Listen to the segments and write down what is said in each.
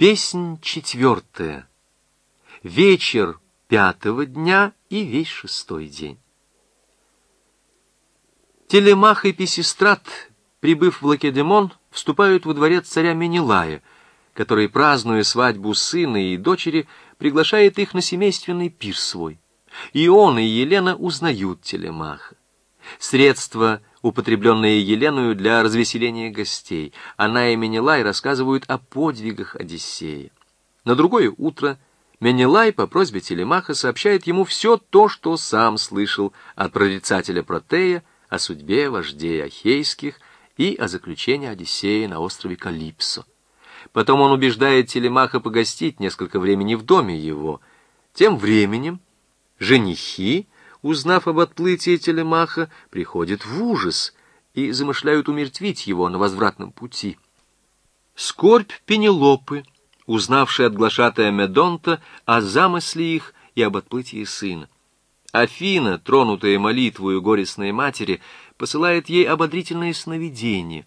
Песнь четвертая. Вечер пятого дня и весь шестой день. Телемах и Писистрат, прибыв в Лакедемон, вступают во дворец царя Менелая, который, празднуя свадьбу сына и дочери, приглашает их на семейственный пир свой. И он, и Елена узнают Телемаха. Средства, употребленные Еленою для развеселения гостей, она и Менелай рассказывают о подвигах Одиссея. На другое утро Менелай по просьбе Телемаха сообщает ему все то, что сам слышал от прорицателя Протея о судьбе вождей Ахейских и о заключении Одиссея на острове Калипсо. Потом он убеждает Телемаха погостить несколько времени в доме его. Тем временем женихи, узнав об отплытии Телемаха, приходят в ужас и замышляют умертвить его на возвратном пути. Скорбь Пенелопы, узнавшая от глашатая Медонта о замысле их и об отплытии сына. Афина, тронутая молитвою горестной матери, посылает ей ободрительное сновидение.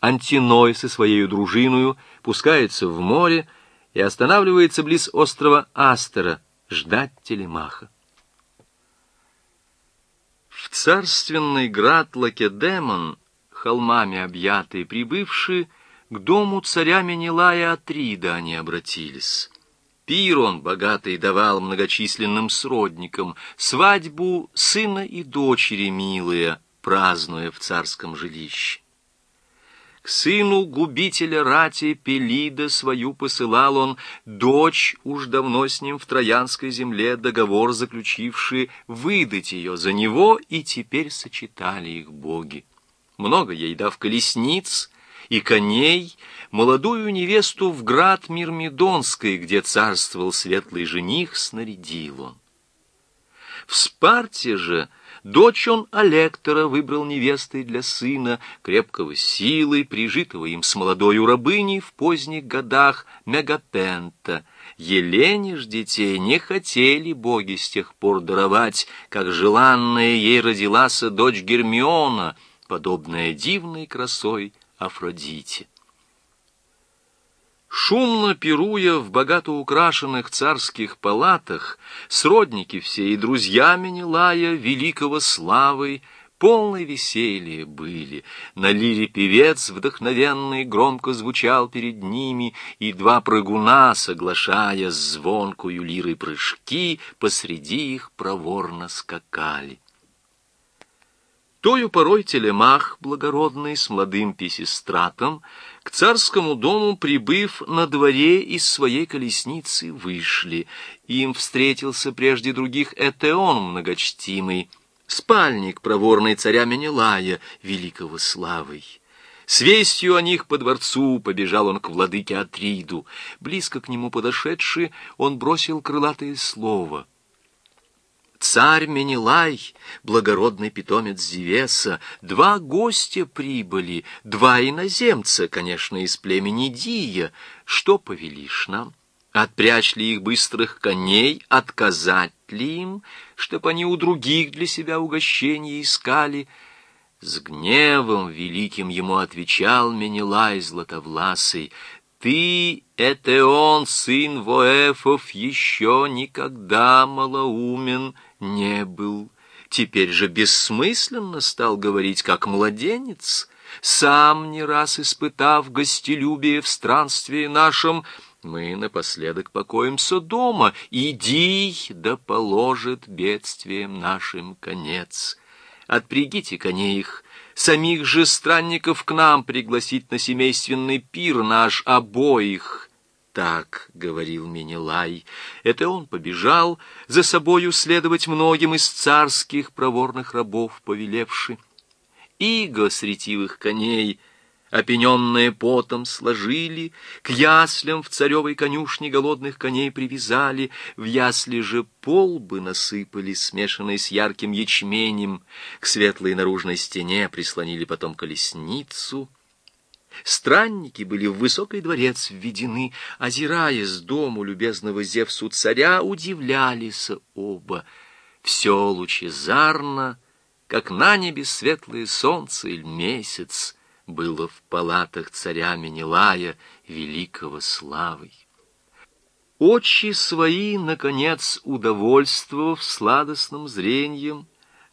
Антиной со своей дружиною пускается в море и останавливается близ острова Астера ждать Телемаха. В царственный град Лакедемон, холмами объятые, прибывшие, к дому царя Менелая Атрида они обратились. Пир он богатый давал многочисленным сродникам, свадьбу сына и дочери милые, празднуя в царском жилище. К сыну губителя рати Пелида свою посылал он, дочь, уж давно с ним в Троянской земле договор заключивший, выдать ее за него, и теперь сочетали их боги. Много ей дав колесниц и коней, молодую невесту в град Мирмидонской, где царствовал светлый жених, снарядил он. В Спарте же Дочь он Алектора выбрал невестой для сына, крепкого силой, прижитого им с молодою рабыней в поздних годах Мегапента. Елене ж детей не хотели боги с тех пор даровать, как желанная ей родилась дочь Гермиона, подобная дивной красой Афродите. Шумно пируя в богато украшенных царских палатах, сродники все и друзья Менелая, великого славой, полной веселья были. На лире певец вдохновенный громко звучал перед ними, и два прыгуна, соглашая с звонкую лирой прыжки, посреди их проворно скакали. Тою порой телемах благородный с молодым писистратом к царскому дому, прибыв на дворе из своей колесницы, вышли. Им встретился прежде других Этеон многочтимый, спальник проворный царя Менелая, великого славой. С вестью о них по дворцу побежал он к владыке Атриду. Близко к нему подошедший, он бросил крылатое слово — Царь Менелай, благородный питомец Зевеса, два гостя прибыли, два иноземца, конечно, из племени Дия. Что повелишь нам? Отпрячь ли их быстрых коней, отказать ли им, чтоб они у других для себя угощения искали? С гневом великим ему отвечал Менелай златовласый, ты, это он, сын Воэфов, еще никогда малоумен не был. Теперь же бессмысленно стал говорить, как младенец. Сам не раз испытав гостелюбие в странстве нашем, мы напоследок покоимся дома. Иди, да положит бедствием нашим конец. Отпрягите коней их, самих же странников к нам пригласить на семейственный пир наш обоих. Так говорил Менелай. Это он побежал, за собою следовать многим из царских проворных рабов повелевши. Иго с коней — опененные потом сложили, к яслям в царевой конюшне голодных коней привязали, в ясли же полбы насыпали, смешанные с ярким ячменем, к светлой наружной стене прислонили потом колесницу. Странники были в высокий дворец введены, озирая с дому любезного Зевсу царя, удивлялись оба. Все лучезарно, как на небе светлое солнце или месяц, было в палатах царя Менелая, великого славой. Очи свои, наконец, удовольствовав сладостным зрением,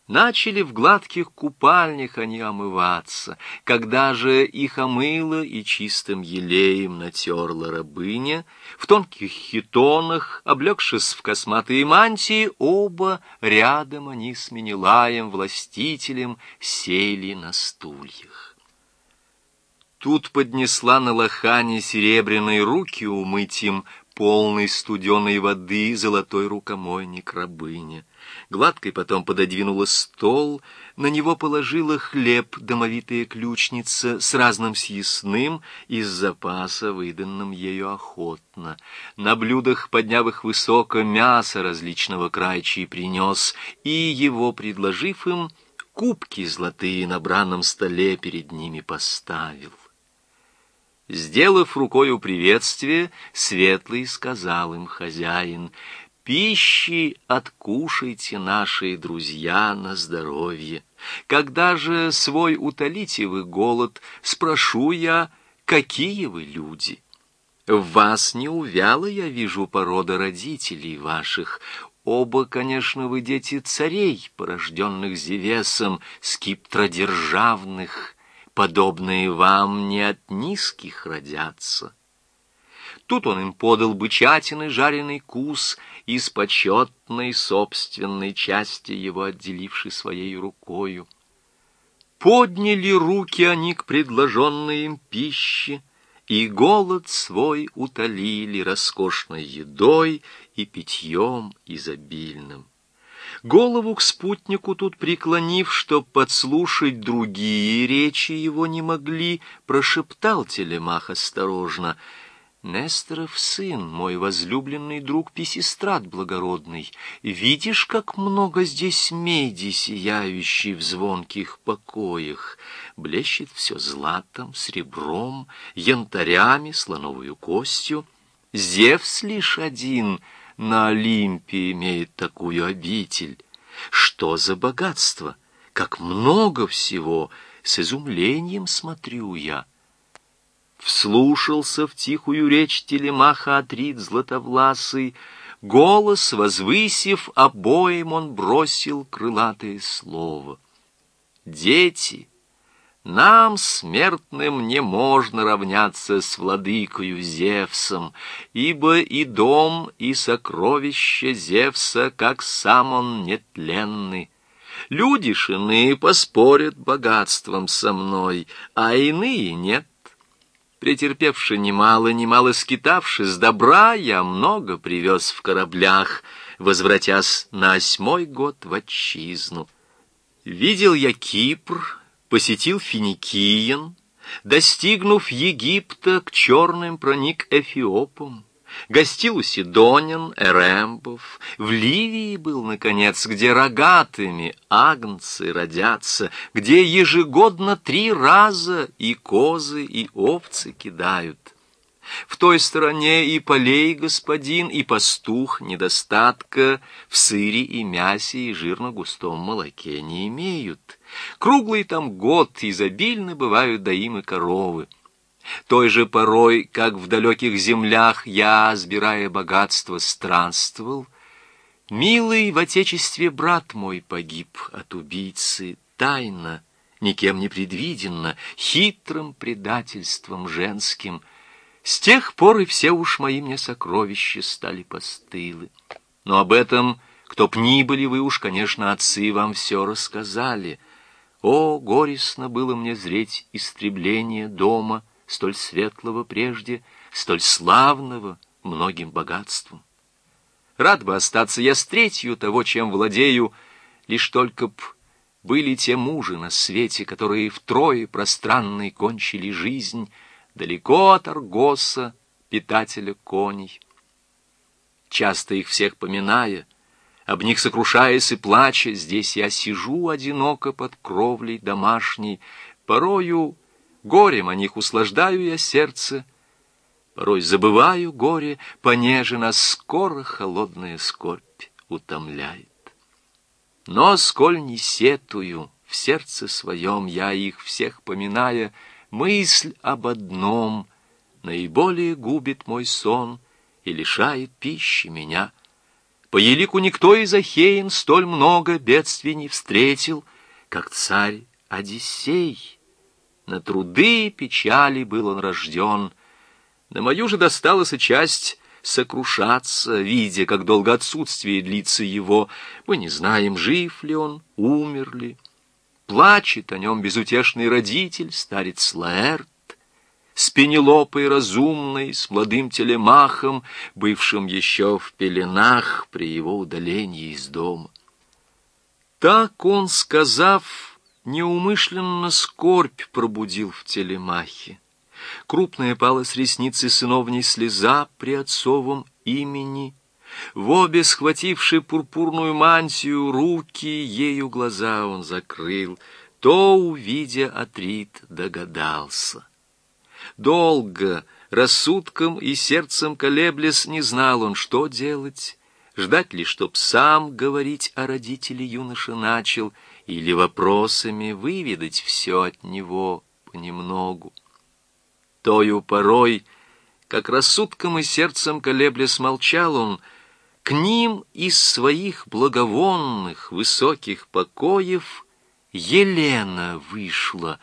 Начали в гладких купальнях они омываться, когда же их омыла и чистым елеем натерла рабыня, в тонких хитонах, облегшись в косматые мантии, оба рядом они с Менелаем, властителем, сели на стульях. Тут поднесла на лохане серебряные руки умыть им полной студеной воды золотой рукомойник рабыня. Гладкой потом пододвинула стол, на него положила хлеб домовитая ключница с разным съестным из запаса, выданным ею охотно. На блюдах, подняв их высоко, мясо различного крайчий принес, и его, предложив им, кубки золотые на бранном столе перед ними поставил. Сделав рукою приветствие, Светлый сказал им хозяин, «Пищи откушайте, наши друзья, на здоровье. Когда же свой утолите вы голод, спрошу я, какие вы люди? В вас не увяло, я вижу, порода родителей ваших. Оба, конечно, вы дети царей, порожденных Зевесом, скиптродержавных» подобные вам не от низких родятся. Тут он им подал бычатины жареный кус из почетной собственной части его отделивший своей рукою. Подняли руки они к предложенной им пище, и голод свой утолили роскошной едой и питьем изобильным. Голову к спутнику тут преклонив, чтоб подслушать другие речи его не могли, прошептал Телемах осторожно. «Несторов сын, мой возлюбленный друг Писистрат благородный, видишь, как много здесь меди, сияющей в звонких покоях? Блещет все златом, серебром, янтарями, слоновую костью. Зевс лишь один — на Олимпе имеет такую обитель. Что за богатство? Как много всего! С изумлением смотрю я. Вслушался в тихую речь телемаха Атрит златовласый, Голос, возвысив, обоим он бросил крылатое слово. Дети — нам, смертным, не можно равняться с владыкою Зевсом, ибо и дом, и сокровище Зевса, как сам он нетленный. Люди ж иные поспорят богатством со мной, а иные нет. Претерпевши немало, немало скитавшись, добра я много привез в кораблях, возвратясь на осьмой год в отчизну. Видел я Кипр, посетил Финикиен, достигнув Египта, к черным проник Эфиопам, гостил у Сидонин, Эрембов, в Ливии был, наконец, где рогатыми агнцы родятся, где ежегодно три раза и козы, и овцы кидают. В той стороне и полей господин, и пастух недостатка в сыре и мясе и жирно-густом молоке не имеют. Круглый там год изобильно бывают доимы коровы. Той же порой, как в далеких землях я, сбирая богатство, странствовал, Милый в отечестве брат мой погиб от убийцы тайно, никем не предвиденно, хитрым предательством женским — с тех пор и все уж мои мне сокровища стали постылы. Но об этом, кто б ни были вы уж, конечно, отцы вам все рассказали. О, горестно было мне зреть истребление дома, столь светлого прежде, столь славного многим богатством. Рад бы остаться я с третью того, чем владею, лишь только б были те мужи на свете, которые втрое пространной кончили жизнь, далеко от Аргоса, питателя коней. Часто их всех поминая, об них сокрушаясь и плача, здесь я сижу одиноко под кровлей домашней, порою горем о них услаждаю я сердце, порой забываю горе, понеже нас скоро холодная скорбь утомляет. Но сколь не сетую в сердце своем я их всех поминая, мысль об одном наиболее губит мой сон и лишает пищи меня. По елику никто из Ахеин столь много бедствий не встретил, как царь Одиссей. На труды и печали был он рожден. На мою же досталась часть сокрушаться, видя, как долго отсутствие длится его. Мы не знаем, жив ли он, умер ли. Плачет о нем безутешный родитель, старец Лаэрт, с Пенелопой разумной, с молодым телемахом, бывшим еще в пеленах при его удалении из дома. Так он, сказав, неумышленно скорбь пробудил в телемахе. Крупная пала с ресницы сыновней слеза при отцовом имени. В обе схвативши пурпурную мантию руки, ею глаза он закрыл. То, увидя Атрит, догадался. Долго, рассудком и сердцем колеблясь, не знал он, что делать. Ждать ли, чтоб сам говорить о родителе юноша начал, или вопросами выведать все от него понемногу. Тою порой, как рассудком и сердцем колебля смолчал он, к ним из своих благовонных высоких покоев Елена вышла,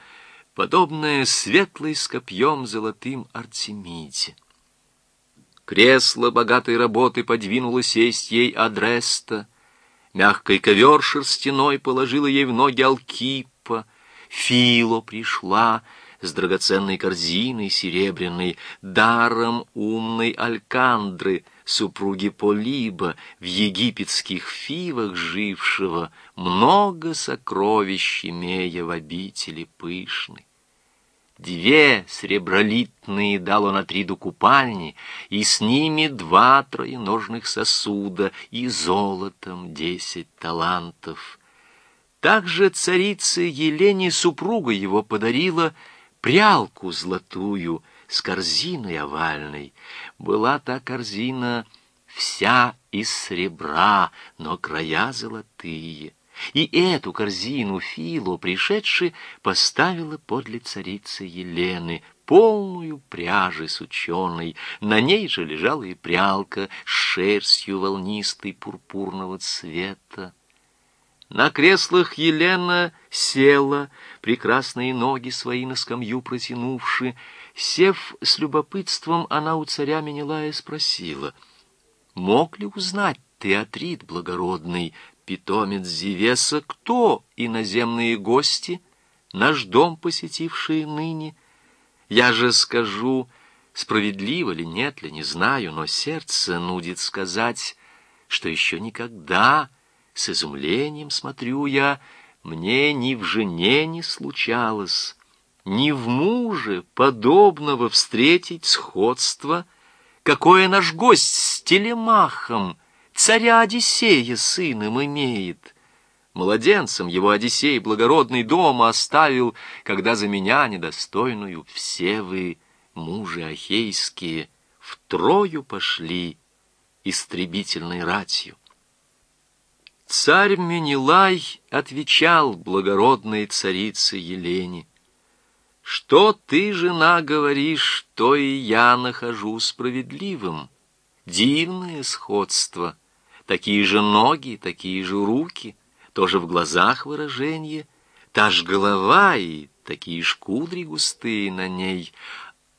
подобная светлой с копьем золотым Артемиде. Кресло богатой работы подвинуло сесть ей Адреста, мягкой ковер шерстяной положила ей в ноги Алкипа, Фило пришла — с драгоценной корзиной серебряной, даром умной Алькандры, супруги Полиба, в египетских фивах жившего, много сокровищ имея в обители пышной. Две сребролитные дал он Атриду купальни, и с ними два троеножных сосуда, и золотом десять талантов. Также царица Елене супруга его подарила прялку золотую с корзиной овальной. Была та корзина вся из сребра, но края золотые. И эту корзину Фило, пришедший, поставила подле царицы Елены, полную пряжи с ученой. На ней же лежала и прялка с шерстью волнистой пурпурного цвета. На креслах Елена села, прекрасные ноги свои на скамью протянувши. Сев с любопытством, она у царя Менелая спросила, «Мог ли узнать ты, Атрит благородный, питомец Зевеса, кто иноземные гости, наш дом посетившие ныне? Я же скажу, справедливо ли, нет ли, не знаю, но сердце нудит сказать, что еще никогда с изумлением смотрю я, мне ни в жене не случалось, ни в муже подобного встретить сходство, какое наш гость с телемахом, царя Одиссея сыном имеет. Младенцем его Одиссей благородный дом оставил, когда за меня недостойную все вы, мужи ахейские, втрою пошли истребительной ратью. Царь Менелай отвечал благородной царице Елене, «Что ты, жена, говоришь, то и я нахожу справедливым. Дивное сходство, такие же ноги, такие же руки, тоже в глазах выражение, та ж голова и такие ж кудри густые на ней».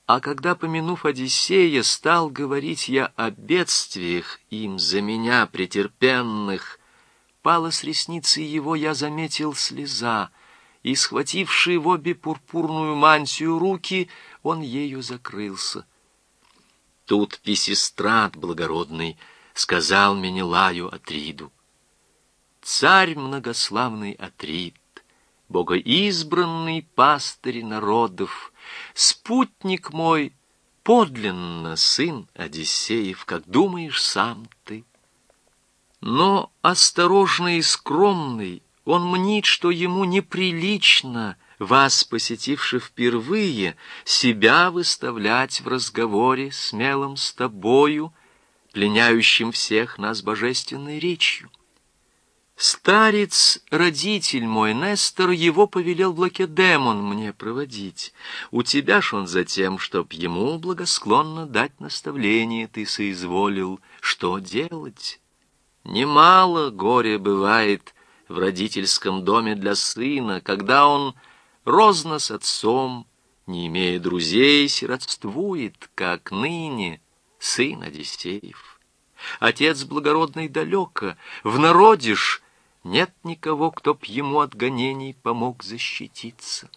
А когда, помянув Одиссея, стал говорить я о бедствиях им за меня претерпенных, пала с ресницы его, я заметил слеза, и, схвативший в обе пурпурную мантию руки, он ею закрылся. Тут писестрат благородный сказал Менелаю Атриду. Царь многославный Атрид, богоизбранный пастырь народов, спутник мой, подлинно сын Одиссеев, как думаешь сам ты. Но осторожный и скромный, он мнит, что ему неприлично, вас, посетивши впервые, себя выставлять в разговоре смелым с тобою, пленяющим всех нас божественной речью. Старец, родитель мой, Нестор, его повелел в Лакедемон мне проводить. У тебя ж он за тем, чтоб ему благосклонно дать наставление, ты соизволил, что делать. Немало горя бывает в родительском доме для сына, когда он розно с отцом, не имея друзей, сиротствует, как ныне сын Одиссеев. Отец благородный далеко, в народе ж нет никого, кто б ему от гонений помог защититься.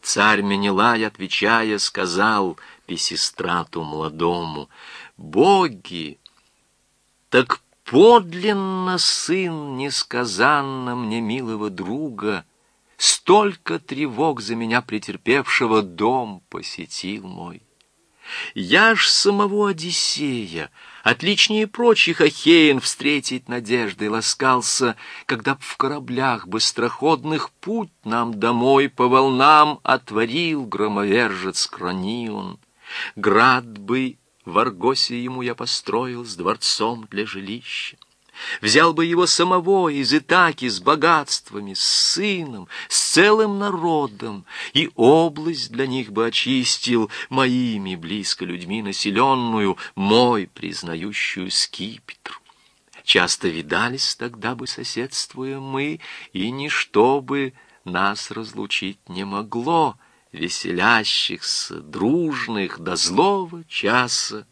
Царь Менелай, отвечая, сказал Песистрату молодому, «Боги, так подлинно сын несказанно мне милого друга, столько тревог за меня претерпевшего дом посетил мой. Я ж самого Одиссея, отличнее прочих Ахеин встретить надеждой ласкался, когда б в кораблях быстроходных путь нам домой по волнам отворил громовержец Кронион. Град бы в Аргосе ему я построил с дворцом для жилища. Взял бы его самого из Итаки с богатствами, с сыном, с целым народом, и область для них бы очистил моими близко людьми населенную, мой признающую скипетр. Часто видались тогда бы соседствуя мы, и ничто бы нас разлучить не могло, веселящихся, дружных до злого часа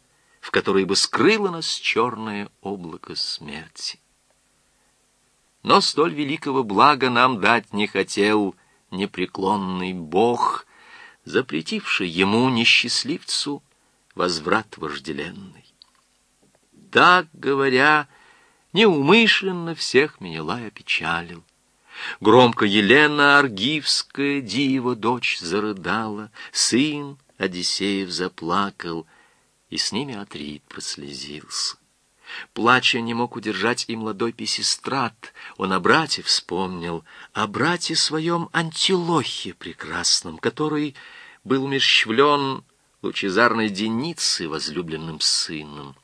в которой бы скрыло нас черное облако смерти. Но столь великого блага нам дать не хотел непреклонный Бог, запретивший ему, несчастливцу, возврат вожделенный. Так, говоря, неумышленно всех Менелай опечалил. Громко Елена Аргивская, дива, дочь, зарыдала, сын Одиссеев заплакал — и с ними Атрит прослезился. Плача не мог удержать и молодой песестрат. Он о брате вспомнил, о брате своем Антилохе прекрасном, который был умерщвлен лучезарной Деницы, возлюбленным сыном.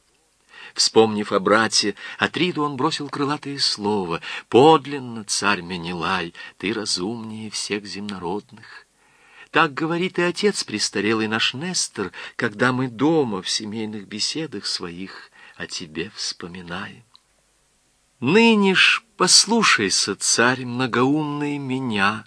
Вспомнив о брате, Атриду он бросил крылатое слово. «Подлинно, царь Менелай, ты разумнее всех земнородных». Так говорит и отец престарелый наш Нестор, когда мы дома в семейных беседах своих о тебе вспоминаем. Ныне ж послушайся, царь многоумный, меня.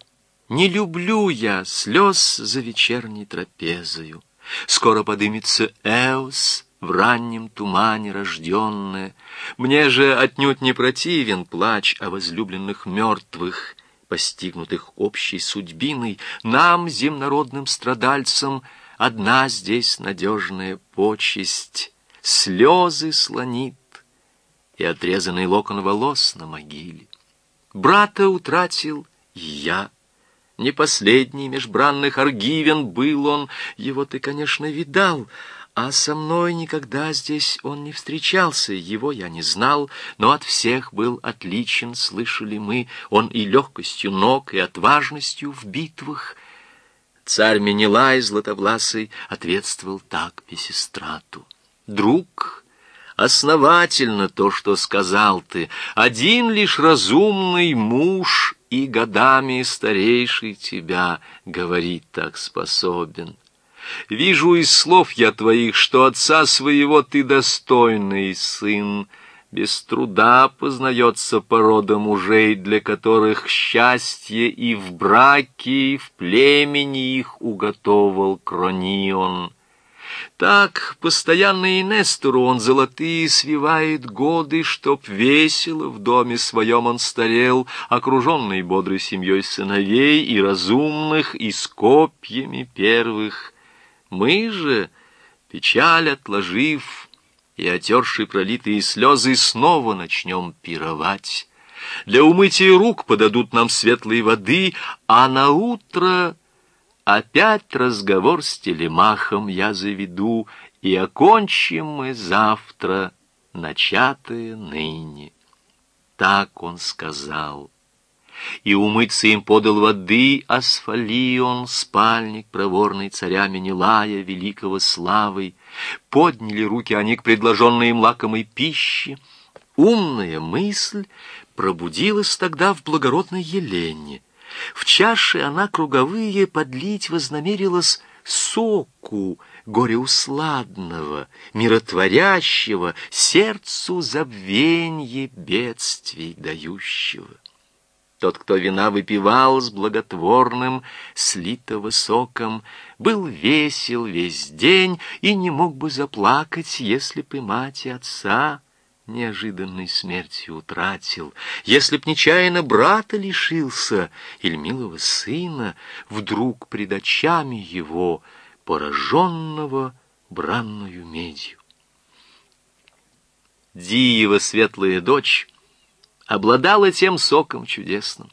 Не люблю я слез за вечерней трапезою. Скоро подымется Эос, в раннем тумане рожденная. Мне же отнюдь не противен плач о возлюбленных мертвых, постигнутых общей судьбиной, нам, земнородным страдальцам, одна здесь надежная почесть. Слезы слонит и отрезанный локон волос на могиле. Брата утратил и я. Не последний межбранных аргивен был он, его ты, конечно, видал, а со мной никогда здесь он не встречался, его я не знал, но от всех был отличен, слышали мы, он и легкостью ног, и отважностью в битвах. Царь Менелай Златобласый ответствовал так Песистрату. «Друг, основательно то, что сказал ты, один лишь разумный муж и годами старейший тебя, говорит так способен». Вижу из слов я твоих, что отца своего ты достойный сын. Без труда познается порода мужей, для которых счастье и в браке, и в племени их уготовал Кронион. Так постоянно и Нестору он золотые свивает годы, чтоб весело в доме своем он старел, окруженный бодрой семьей сыновей и разумных, и с копьями первых — мы же, печаль отложив и отерши пролитые слезы, снова начнем пировать. Для умытия рук подадут нам светлые воды, а на утро опять разговор с телемахом я заведу, и окончим мы завтра начатое ныне. Так он сказал и умыться им подал воды Асфалион, спальник проворный царя Менелая, великого славой. Подняли руки они к предложенной им лакомой пище. Умная мысль пробудилась тогда в благородной Елене. В чаше она круговые подлить вознамерилась соку гореусладного, миротворящего, сердцу забвенье бедствий дающего. Тот, кто вина выпивал с благотворным, слитого соком, был весел весь день и не мог бы заплакать, если бы мать и отца неожиданной смертью утратил, если б нечаянно брата лишился или милого сына, вдруг пред очами его, пораженного бранную медью. Диева светлая дочь обладала тем соком чудесным.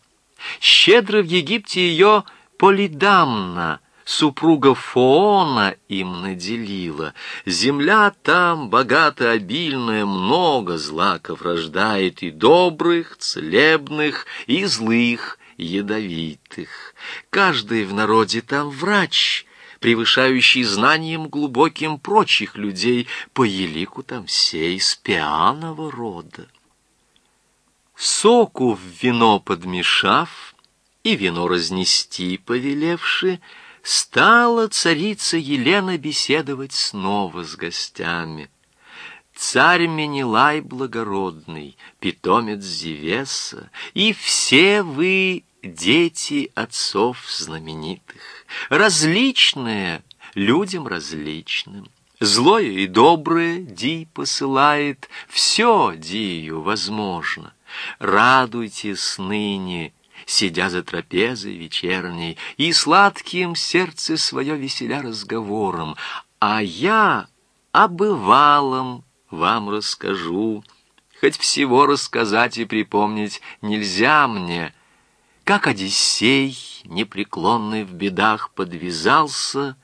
Щедро в Египте ее Полидамна, супруга Фоона, им наделила. Земля там богата, обильная, много злаков рождает, и добрых, целебных, и злых, ядовитых. Каждый в народе там врач, превышающий знанием глубоким прочих людей, по елику там все из пианого рода. Соку в вино подмешав и вино разнести повелевши, стала царица Елена беседовать снова с гостями. Царь Менелай благородный, питомец Зевеса, и все вы дети отцов знаменитых, различные людям различным. Злое и доброе Ди посылает, все Дию возможно. Радуйтесь ныне, сидя за трапезой вечерней, и сладким сердце свое веселя разговором, а я обывалом вам расскажу, хоть всего рассказать и припомнить нельзя мне, как Одиссей, непреклонный в бедах, подвязался,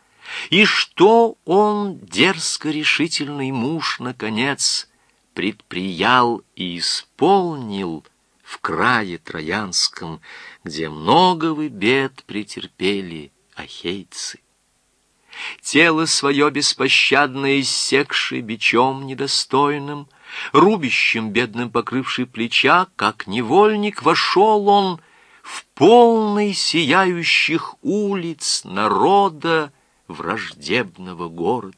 и что он, дерзко решительный муж, наконец, предприял и исполнил в крае Троянском, где много вы бед претерпели ахейцы. Тело свое беспощадно иссекший бичом недостойным, рубящим бедным покрывший плеча, как невольник вошел он в полный сияющих улиц народа враждебного город.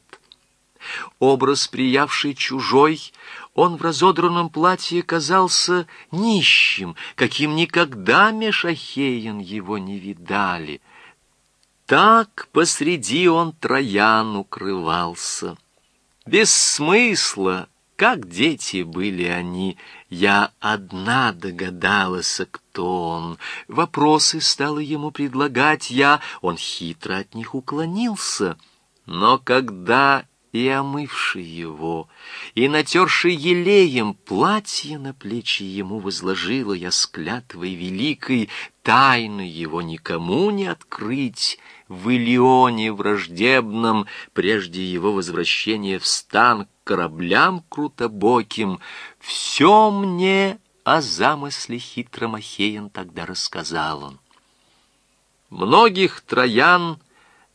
Образ, приявший чужой, он в разодранном платье казался нищим, каким никогда Мешахеен его не видали. Так посреди он Троян укрывался. Без смысла, как дети были они, я одна догадалась, кто он. Вопросы стала ему предлагать я, он хитро от них уклонился. Но когда и омывший его, и натерший елеем платье на плечи ему возложила я с клятвой великой, тайны его никому не открыть, в Илионе враждебном, прежде его возвращения в стан к кораблям крутобоким, все мне о замысле хитром Ахеен тогда рассказал он. Многих троян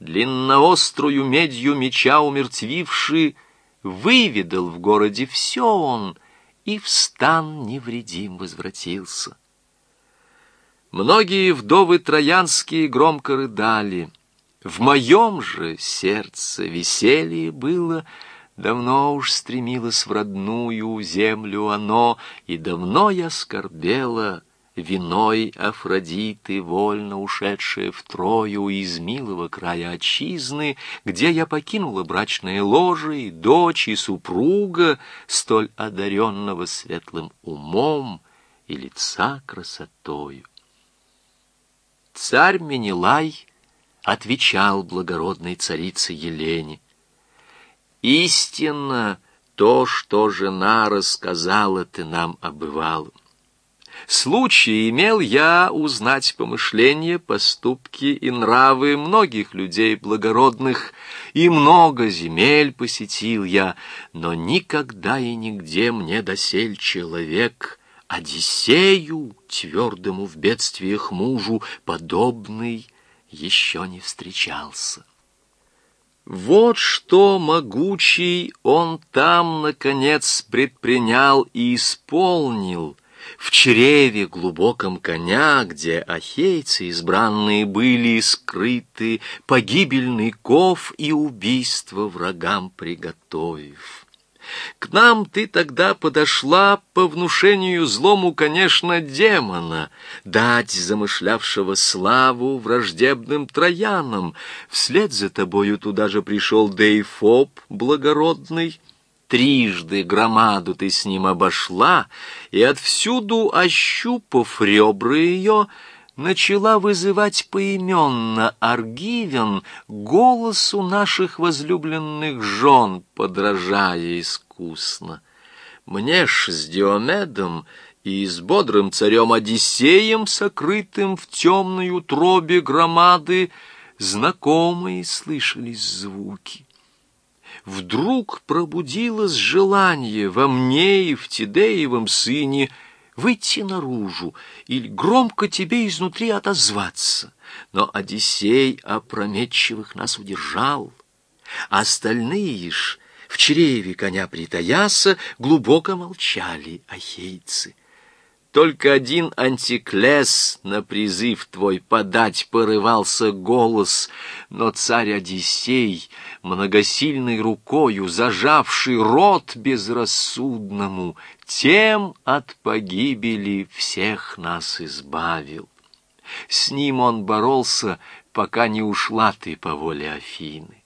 длинноострую медью меча умертвивший, выведал в городе все он и в стан невредим возвратился. Многие вдовы троянские громко рыдали. В моем же сердце веселье было, давно уж стремилось в родную землю оно, и давно я скорбела, виной Афродиты, вольно ушедшая в Трою из милого края отчизны, где я покинула брачное ложе и дочь, и супруга, столь одаренного светлым умом и лица красотою. Царь Менелай отвечал благородной царице Елене, «Истинно то, что жена рассказала ты нам обывалым. Случай имел я узнать помышления, поступки и нравы многих людей благородных, и много земель посетил я, но никогда и нигде мне досель человек, Одиссею, твердому в бедствиях мужу, подобный еще не встречался. Вот что могучий он там, наконец, предпринял и исполнил — в чреве глубоком коня, где ахейцы избранные были скрыты, погибельный ков и убийство врагам приготовив. К нам ты тогда подошла по внушению злому, конечно, демона, дать замышлявшего славу враждебным троянам. Вслед за тобою туда же пришел Дейфоб благородный, Трижды громаду ты с ним обошла, и отвсюду, ощупав ребра ее, начала вызывать поименно Аргивен голосу наших возлюбленных жен, подражая искусно. Мне ж с Диомедом и с бодрым царем Одиссеем, сокрытым в темной утробе громады, знакомые слышались звуки вдруг пробудилось желание во мне и в Тидеевом сыне выйти наружу или громко тебе изнутри отозваться. Но Одиссей опрометчивых нас удержал. А остальные ж в чреве коня притаяса глубоко молчали ахейцы. Только один антиклес на призыв твой подать порывался голос, но царь Одиссей, многосильной рукою зажавший рот безрассудному, тем от погибели всех нас избавил. С ним он боролся, пока не ушла ты по воле Афины.